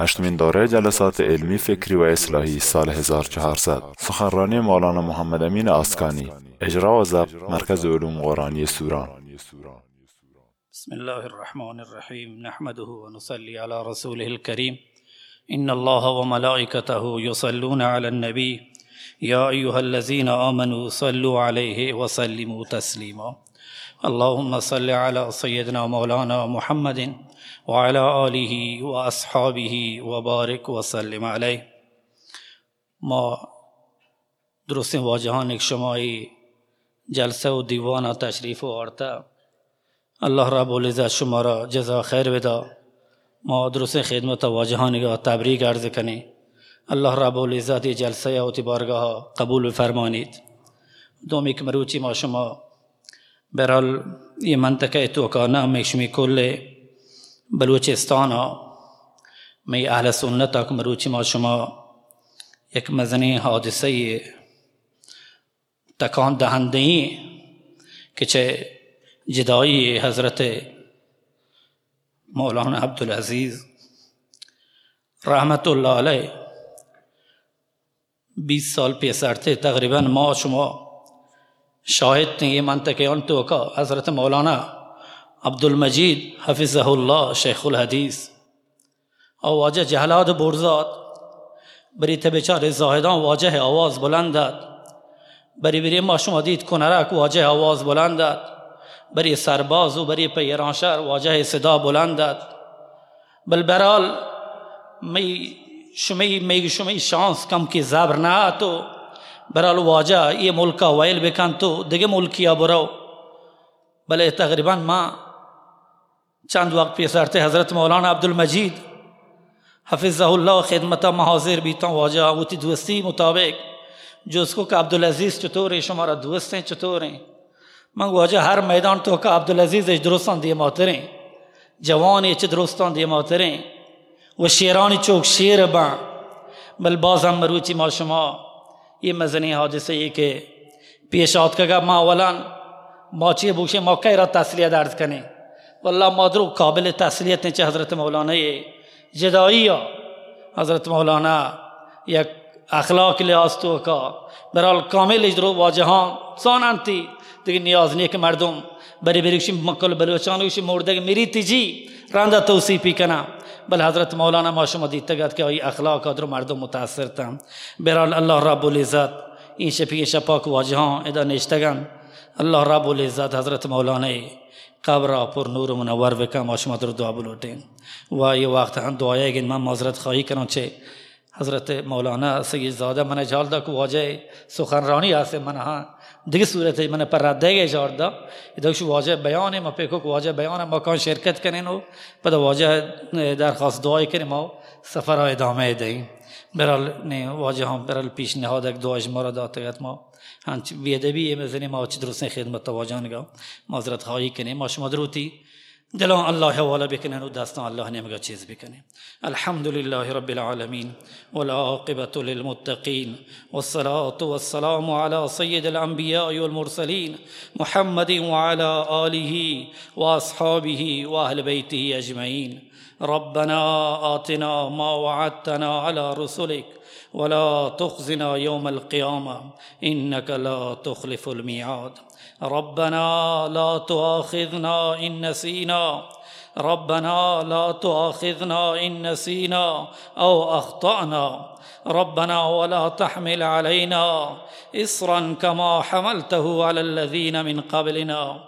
هشتمین دوره جلسات علمی، فکری و اصلاحی سال 1400 سخنرانی مولانا محمد امین آسکانی. اجرا و ضبط مرکز علوم قرآنی سوران. بسم الله الرحمن الرحیم. نحمده و نصلی علی رسوله الكریم ان الله وملائكته يصلون على النبي يا ايها الذين امنوا صلوا عليه وسلموا تسليما اللهم صل على سيدنا مولانا محمد وعلی علیہ و اصحابہ وبارک وسلم علیہ ما درست جہان اجتماعی جلسہ و دیوانہ تشریف و عورتہ اللہ رب العزت شمارا جزا خیر ودا ما درست خدمت واجہان کا تبریک عرض کنی اللہ رب العزت دی جلسہ و تبارگاہ قبول فرمانید. دوم ایک مروچی ما شما. برال یہ منطقہ توکانہ میں شمی کل بلوچستان می اهل سنت که مروچی ما شما یک مزنی حادثه تکان دهنده ای که چه جدایی حضرت مولانا عبدالعزیز رحمت الله علیه 20 سال پیسرته تقریبا ما شما شاهد یه منطقه آن تو که حضرت مولانا. عبدالمجید حفظه الله شیخ الحدیث او واجه جهلات برزاد بری تبچار زاهدان واجه آواز بلند داد. بری بری ما شما دید کنرک واجه آواز بلند داد. بری سرباز و بری پیرانشر واجه صدا بلند داد. بل برال می شمی می شمی شانس کم کی زبر نه تو برال واجه یہ ملکا ویل بکن تو دیگه ملکیا برو. بله تقریبا ما چند وقت پیسرتے حضرت مولانا عبدالمجید حفظ اللہ خدمت محاضر بیتا واجہ ہوتی دوستی مطابق، جو اس کو کہ عبدالعزیز چطور ہیں شمارا دوست ہیں، چطور ہیں۔ من واجہ ہر میدان تو کہ عبدالعزیز اچ درستان دیے ماتریں جوان اچ درستان دیے ماتریں و شیرانی چوک شیر با بل باز ہم مروچی ما شما۔ یہ مزنی حادثه یہ کہ پیش آت کا ما اولا ما چیه بوشه ما را تسلیه درد کنیم والله مادر قابل تسلیت چه حضرت مولانا جدایی حضرت مولانا یک اخلاق لحاظ تو کا برال کامل اجرو واجهان سان انتی دیگه نیاز نیه که مردم بری بریکشی مکل بلوچانوشی مرده میری تیجی. رنده توصیفی کنم. بل حضرت مولانا ما شما دیده گد که آئی اخلاق در مردم متاثر تم برال الله رب العزت این شپی شپاک واجهان ادا نشتگن. الله رب العزت حضرت مولانا قبر پر نور منور بکن ما شما در دعا بلوٹیں و یہ وقت ہم دعائے گن من معذرت خواہی کروں چھے حضرت مولانا سید زادہ من جالدہ کو واجہ واجه سخنرانی آسے من ہاں دیگه صورت من پر رده گه جار دا. ایدوشو واجه بیان ما پیکو که واجه بیان ما کان شرکت کنین و پدا واجه درخواست دعای کنیم و سفر ها ادامه دهیم. برال نه واجه هم برال پیش نهاد یک دعایش ما را داتگت ما. هنچ بیادبی مزنی ما چی درست خدمت تواجان گا معذرت خواهی کنیم. ما شما دروتی. دلان الله حواله بکنن و دستان الله نمگا چیز بکنیم. الحمد لله رب العالمين والعاقبة للمتقين والصلاة والسلام على سيد الأنبياء والمرسلين محمد وعلى آله وأصحابه وأهل بيته أجمعين ربنا آتنا ما وعدتنا على رسلك ولا تخزنا يوم القيامة إنك لا تخلف الميعاد. ربنا لا تؤاخذنا إن نسينا. ربنا لا تؤاخذنا إن نسينا أو أخطأنا. ربنا ولا تحمل علينا إصرا كما حملته على الذين من قبلنا.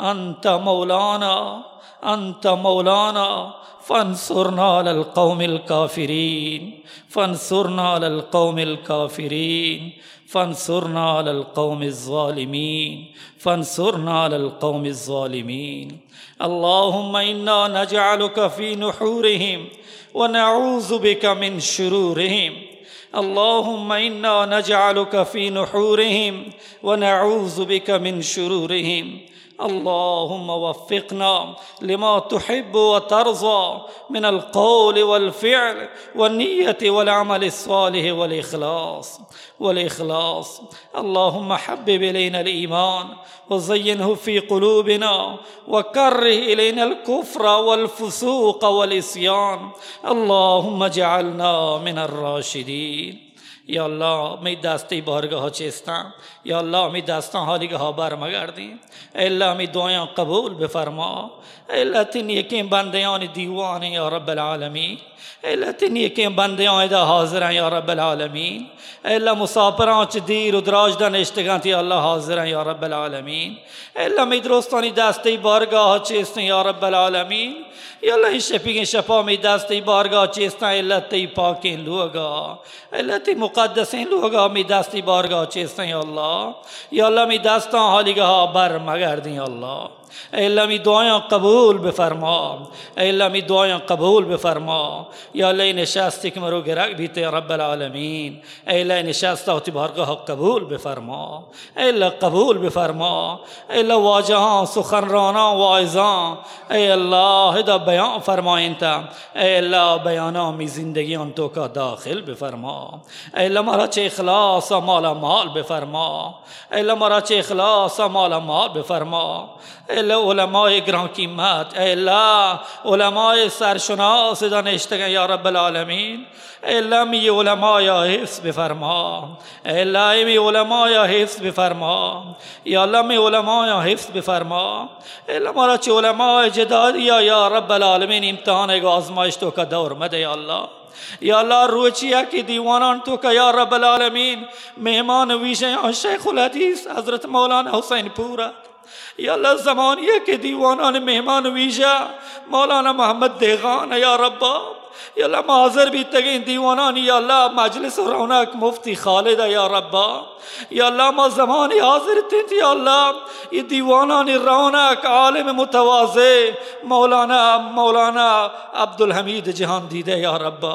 أنت مولانا أنت مولانا فانصرنا على القوم الكافرين فانصرنا على القوم الكافرين فانصرنا على القوم الظالمين فانصرنا على القوم الظالمين. اللهم إنا نجعلك في نحورهم ونعوذ بك من شرورهم. اللهم إنا نجعلك في نحورهم ونعوذ بك من شرورهم. اللهم وفقنا لما تحب وترضى من القول والفعل والنية والعمل الصالح والإخلاص والإخلاص. اللهم حبب إلينا الإيمان وزينه في قلوبنا وكره إلينا الكفر والفسوق والعصيان اللهم اجعلنا من الراشدين. یا الله می دستی بارگاه چستم یا الله می دستان حالی ها برمگردیم الا می دعایان قبول بفرما۔ الا تنی که بندیان دیوان یا رب العالمین۔ الا تنی که بندیان دا حاضر یا رب العالمین۔ الا مسافران چه دیر و دراج دنشتگان تی الله حاضر یا رب العالمین۔ الا می درستانی دستی بارگاه چستم یا رب العالمین۔ یا الله این شپیگin شفا می دستی بارگاه چستن علتی پاکین لوگا علتی مقدسین لوگا می دستی بارگاه چستن یا الله؟ یا الله می دستان حالیگه ها بر مگردین الله؟ ای اللہ می دعایاں قبول بفرما ای اللہ می دعایاں قبول بفرما یا اللہ نشستی که مرو گرک بیت رب العالمین ای اللہ نشستا ہوتی بارگاہ قبول بفرما اللہ قبول بفرما ای اللہ واجہاں سخنرانا واعظاں ای اللہ دا بیان فرمائیں تا ای اللہ بیانا می زندگیان تو کا داخل بفرما ای اللہ مرا چه اخلاص مالا مال بفرما ای اللہ مرا چه اخلاص مالا مال بفرما ای علماء گران قیمت ای الله علماء سرشناس دانشتگان یا رب العالمین ای الله می علماء یا حفظ بفرما ای الله می علماء یا حفظ بفرما یا الله می علماء یا حفظ بفرما ای الله ما را چه علماء جداد یا یا رب العالمین امتحان ایک آزمایش تو کا دور مده یا الله یا اللہ روچیا کی دیوانان تو کا یا رب العالمین مہمان ویشے شیخ الحدیث حضرت مولانا حسین پورا یا اللہ زمانیہ کے دیوانان مہمان ویجا مولانا محمد دیغان، یا ربا یا اللہ معذر بھی تگین دیوانان، یا اللہ مجلس رونق مفتی خالد یا ربا یا اللہ ما زمانی حاضر تنت یا اللہ یہ دیوانان رونق عالم متواضع، مولانا مولانا عبدالحمید جہان دیدے یا ربا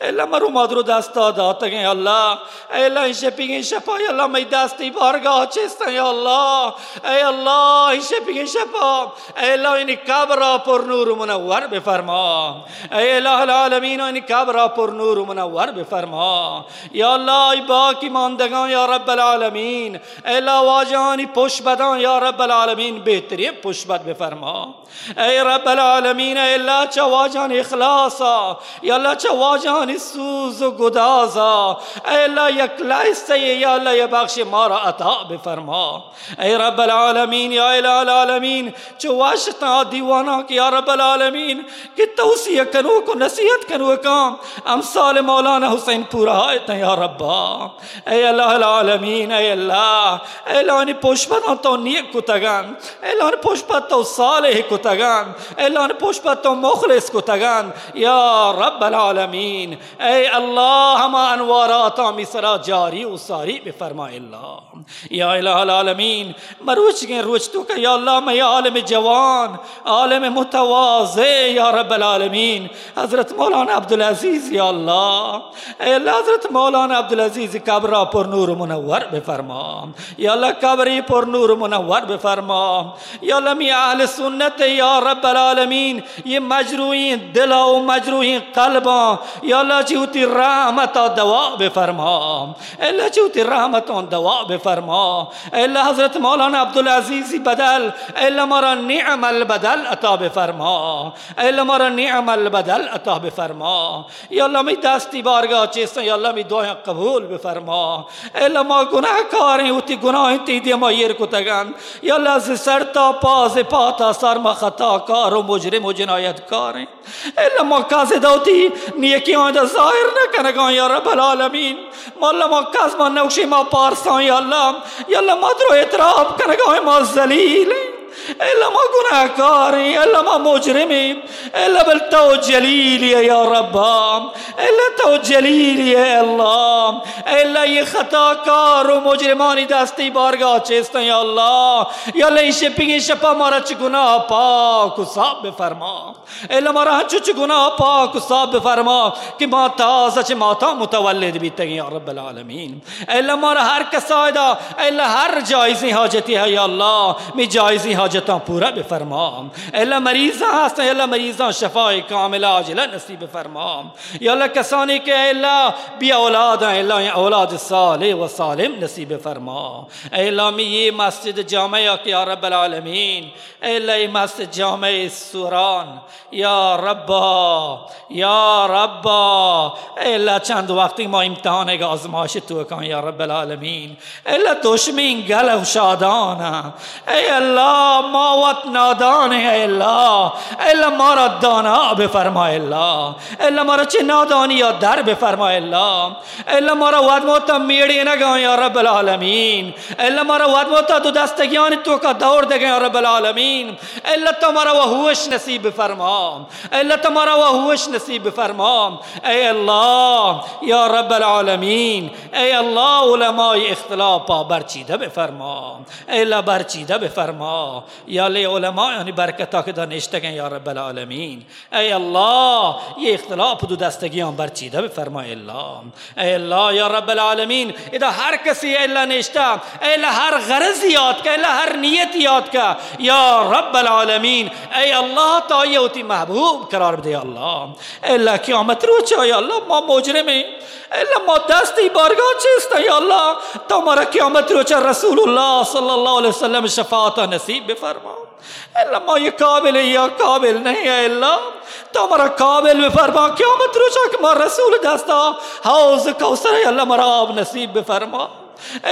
الا مرو مادرو دستا داتگه الله الا این شپیگه شفا یا الله می دستی یا الله ای الله این شپیگه شفا الا این پر نور منور بفرما ای اله العالمین این کبرا پر نور منور بفرما یا الله ای باقی ماندگان یا رب العالمین الا واجانی پشت بدان یا رب العالمین بهترین پشت بد بفرما ای رب العالمین الا چه واجان اخلاصا یا الله چه واجان سوز و گدازا. ای اللہ یک لائسته یا اللہ یہ بخش مارا عطا بفرما. ای رب العالمین یا الہ العالمین چو واشتا دیوانا کی یا رب العالمین کہ توسیع کنو کو نصیحت کنو کام. امثال مولانا حسین پورا آیتا یا ربا. ای اللہ العالمین ای اللہ ای نے پوشپتا تو نیک کتگان. ای اللہ نے پوشپتا تو صالح کتگان. ای نے پوشپتا تو مخلص کتگان. یا رب العالمین. اے اللہ ہما انوارات مصرا جاری و ساری بفرمائے اللہ یا الہ العالمین مروچ گئے روچ تو کہ یا اللہ میں عالم جوان عالم متواضع یا رب العالمین. حضرت مولانا عبدالعزیز یا اللہ اے اللہ حضرت مولانا عبدالعزیز قبرہ پر نور منور بفرما. یا اللہ قبری پر نور منور بفرما. یا اللہ میں اہل سنت یا رب العالمین. یہ مجروحین دلہ و مجروحین قلباں یا اللہ چوتی رحمت دوا بفرما۔ اللہ چوتی رحمت دوا بفرما۔ اللہ حضرت مولانا عبدالعزیز بدل۔ اللہ مرا نعم البدل عطا بفرما۔ اللہ مرا نعم البدل عطا بفرما۔ یا اللہ می دستی بارگاہ چیستن یا اللہ می دعائیں قبول بفرما۔ اللہ ما گناہ کاریں ہوتی گناہ تی دی ما کو تگن یا اللہ سے سرتا پاز پاتا سر ما خطا کار و مجرم و جنایت کاریں اللہ ما کازی دوتی نیکیوں دا ظاهر نکنگان یا رب العالمین. مولا ما کس ما نوشی ما پارسان یا اللہ یا اللہ ما درو کنگان ما زلیل اللہ ما گناہکار ہیں اللہ ما مجرم ہیں الا بل تو جلیلی یا رب الا تو جلیلی الله الا یہ خطا کار و مجرمانی دستی بارگاه چستن یا الله یا لیش پیگی شپا مارا چه گناه پاک و صاحب بفرما الا مارا هنچو چه گناه پاک و صاحب بفرما که ما تازه چه ماتا متولد بیتگی یا رب العالمین. الا مارا هر کسایدا الا هر جایزی حاجتی ہے یا الله می جایزی حاجتان پورا بفرما الا مریض هست الا مریضان شفای کامل عاجلا نصیب فرما یا الله کسانی که الا بی اولاد الا اولاد صالح و سالم نصیب فرما می یہ مسجد جامعہ یا رب العالمین. الا مسجد جامع سوران. یا ربا یا ربا. الا چند وقتی ما امتحان آزمایش تو کن یا رب العالمین. الا دشمین گل و شادان ای الله ما وقت نادان ای الله الا ما را دانا بفرما الله الا ما را چه نادانی یا در بفرما الله الا ما را ود موتا میڑی نگان یا رب العالمین الا ما را ود موتا دو دستگیان تو کا دور دگن یا رب العالمین الا تو ما را وحوش نصیب فرما الا تو ما را وحوش نصیب فرما ای الله یا رب العالمین ای الله علماء اختلاف برچیده بفرما الا برچیده بفرما یا لی علماء یعنی برکتا که دانشتگن یا رب العالمین. ای الله یہ اختلاف دو دستگیان برچیده بفرما الله. ای الله یا رب العالمین اذا هر کسی الا نشتا الا هر غرض یاد که الا هر نیت یاد که یا رب العالمین ای الله تا یوتی محبوب قرار بده الله. الا قیامت رو چه؟ یا الله ما مجرمیم. الا ما دستی بارگاه چیست یا الله؟ تا مرا قیامت رو چه؟ رسول الله صلی الله علیه وسلم شفاعت نصیب بفرما اللہ ما یہ قابل ہے یا قابل نہیں ہے؟ اللہ تو ہمارا قابل بفرما قیامت رو چه که ما رسول دستا، حوض کوثر اللہ، مرا آب نصیب بفرما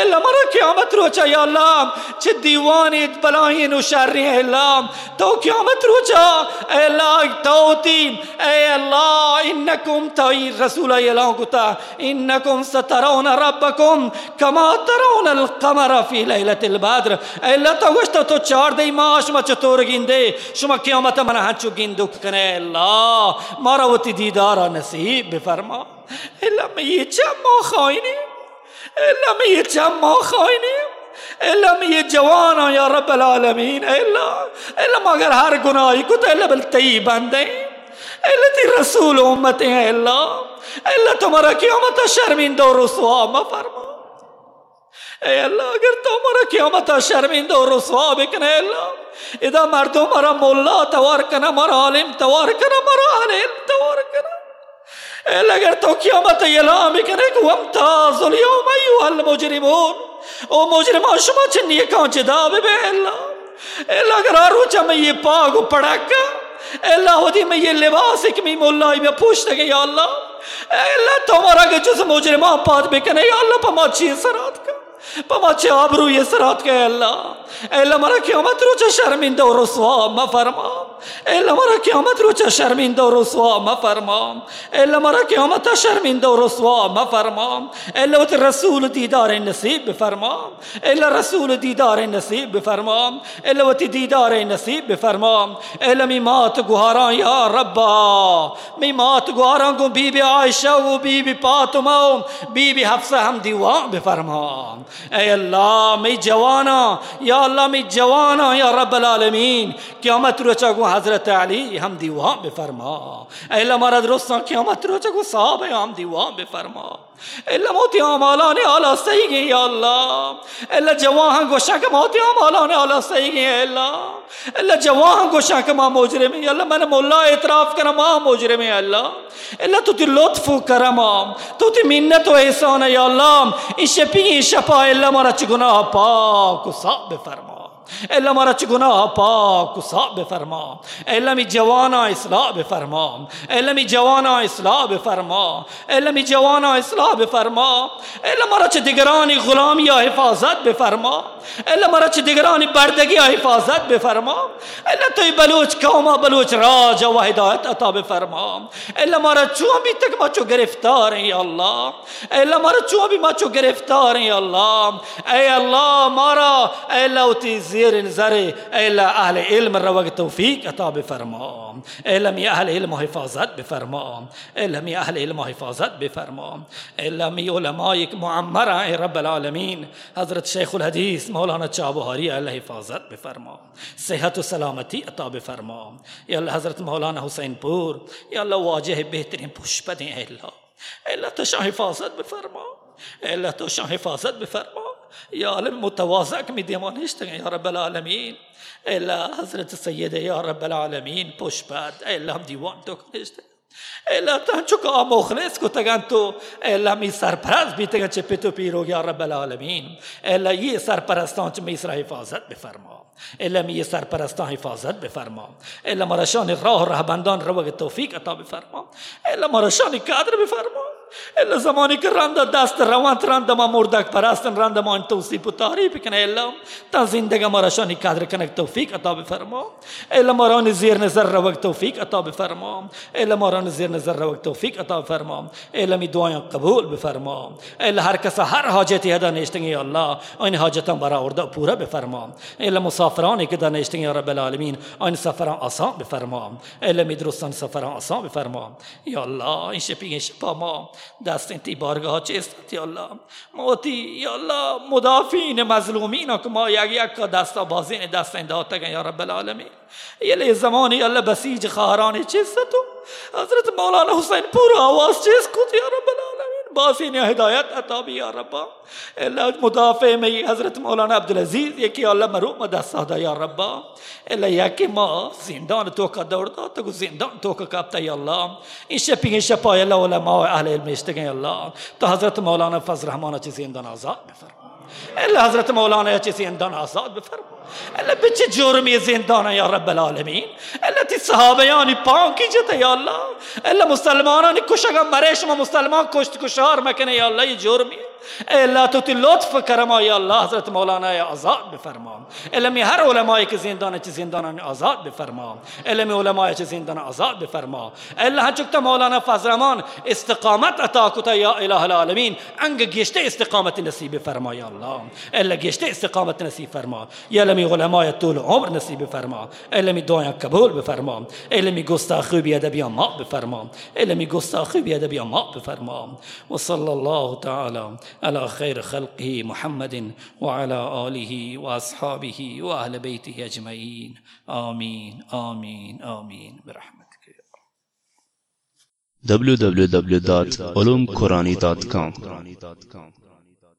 الا مرا قیامت روچا یا اللہ چه دیوانی بلاین و شری ہے اللہ تو قیامت روچا اے اللہ توتی اے اللہ انکم تائی رسول اللہ کتا انکم سترون ربکم کما ترون القمر فی لیلت البدر. اے اللہ تو گوشتا تو چار دی ما شما چطور گنده؟ شما قیامت من ہنچو گندو کنے اللہ مارا وتی دیدارا نصیب بفرما. اللہ میں یہ چما إلا می جمع خائنیم إلا می جوانا یا رب العالمین إلا إلا مگر ہر گناہی کو تو إلا بلتی بندے إلا تی رسول امت ہیں إلا الا تمہارا قیامت شرمندہ و رسوا مفرما اے اللہ اگر تمہارا قیامت شرمندہ و رسوا بکنے اللہ إذا مردم مرا مولا توار کنا مرا عالم توار کنا مرا عالم توار کنا اگر تو قیامت اعلام کنه که وامتاز اليوم ایوها المجرمون۔ او مجرمان شما چه نیکان چه دابه به اللہ؟ اللہ اگر آروچا میں یہ پاگ و پڑکا اللہ ہوتی میں یہ لباس ایک میں مولائی میں پوچھتے گے یا اللہ اللہ تمہارا کہ جس مجرمان پات بکنے یا اللہ پا ما چیز سرات کا، پا ما چه آبرو یہ سرات کا اللہ۔ اللہ مرا قیامت رو چه شرمنده و رسوا مفرما الا مرا قیامت رو چه شرمنده و رسوا مفرما الا مرا قیامت شرمنده و رسوا مفرما الا وت رسول دیدار نصیب بفرما الا رسول دیدار نصیب بفرما الا وت دیدار نصیب بفرما الا میمات گوهران یا ربا میمات گوهران کو بی بی عائشہ و بی بی فاطمہ و بی بی حفصہ ہم دیوان بفرما اے اللہ می جوانا یا اللہ می جوانا یا رب العالمین. قیامت رو چاگو حضرت علی ہم دیوان بفرما. اے اللہ مرد رستان قیامت رو چاگو صحابہ ہم دیوان بفرما. اللہ موتی مولا نے اعلیٰ صحیح گئی یا اللہ اللہ جواں گوشہ کا موتی مولا نے اعلیٰ صحیح گئی ہے اللہ اللہ جواں گوشہ کا ماں موجرے میں اللہ میں نے مولا اعتراف کرا ماں موجرے میں اللہ اللہ تو تی لطف و کرم تو تی منت و احسان یا اللہ ان شپی ان شپا اللہ مارا چگناہ پاک و صاحب فرما الا مرا چ گناہ پاک و صاحب فرما الا می جوانا اصلاح بفرما الا می جوانا اصلاح بفرما الا می جوانا اصلاح بفرما الا مرا چ دیگرانی غلامی یا حفاظت بفرما الا مرا چه دیگرانی بردگی حفاظت بفرما الا توی بلوچ قوما بلوچ راج و هدایت عطا بفرما الا مرا چون بی تک ما چو گرفتار یا الله الا مرا چون بی ما چو گرفتار یا الله ای الله مرا الا وتی زیر نظر إلا أهل علم روگ توفیق عطا بفرما إلا می أهل علم حفاظت بفرما إلا می أهل علم حفاظت بفرما إلا می علماء معمره رب العالمین حضرت شیخ الحدیث مولانا چابهاری اللہ حفاظت بفرما صحت و سلامتی عطا بفرما یا اللہ حضرت مولانا حسین پور. یا اللہ واجہ بہترین پشپ دیں اے اللہ اے تو شاہ حفاظت بفرما اے اللہ تو شاہ حفاظت بفرما یا علم متواضع می دیمانشت یا رب العالمین اللہ حضرت سید یا رب العالمین پشپت اے اللہ ہم دیوان تو کنشت الا چکا مخلص کو تگن تو. الا می سرپرست بی تگن چه پتو پیرو یا رب العالمین. الا یہ سرپرستان چه میسر حفاظت بفرما. الا می سرپرستان حفاظت بفرما. الا مرشان راه رهبندان روگ توفیق عطا بفرما. الا مرشان قدر بفرما. روانت رنده ما مردک پرستن رنده ما این توصیب و تعریف کنه الا تا زندگی ما رشانی قدر کنک توفیق عطا بفرما الا ما ران زیر نظر روک توفیق عطا بفرما الا ما ران زیر نظر روک توفیق عطا بفرما الا می دعایان قبول بفرما الا هر کس هر حاجتی هدا نشتنگی الله این حاجتان برا ارده پورا بفرما الا مسافرانی که دا نشتنگی رب العالمین این سفران آسان بفرما الا می درستان سفران آسان بفرما یا الله این این شپا ما دست انتی بارگاه چیست؟ یا الله. موتی یا الله مدافعین مظلومین که ما یک یک دستا بازین دست انداد تگن یا رب العالمین. یلی زمانی یا الله بسیج خواهران چیست تو؟ حضرت مولانا حسین پور آواز چیست؟ کت یا رب العالمین. باسین هدایت عطا بھی یا ربا. اللہ مدافع میں حضرت مولانا عبدالعزیز یکی اللہ مروم دست دا یا ربا. اللہ یکی ما زندان تو کا دور دا تو زندان تو کا کابتا یا اللہ این شپی این شپا اللہ علماء اہل علم اشتگیں اللہ تو حضرت مولانا فضل رحمانہ چی زندان آزاد بفرما اللہ حضرت مولانا چی زندان آزاد بفرما. اللہ بچه جرمی زندان یا رب العالمین؟ اللہ تی صحابیانی پاکی جتا یا اللہ اللہ مسلمانانی کشگا مرے شما مسلمان کشت کشار مکنے یا اللہ یہ جرمی اللہ تو تی لطف کرما یا اللہ حضرت مولانا آزاد بفرما علمی ہر علماء کے زندان چی زندان آزاد بفرما علمی علماء چی زندان آزاد بفرما اے اللہ چکتا مولانا فضرمان استقامت عطا کتا یا الہ العالمین انگ گشتے استقامت نصیب فرما یا اللہ اللہ گشتے استقامت نصیب فرما یا علمی علماء طول عمر نصیب فرما علمی دعایا قبول بفرما علمی گستاخی بی ادبی ما بفرما علمی گستاخی بی ادبی ما بفرما وصلى الله تعالى على خير خلقه محمد وعلى آله وأصحابه وأهل بيته أجمعين. آمين آمين آمين. برحمتك www.ulumqurani.com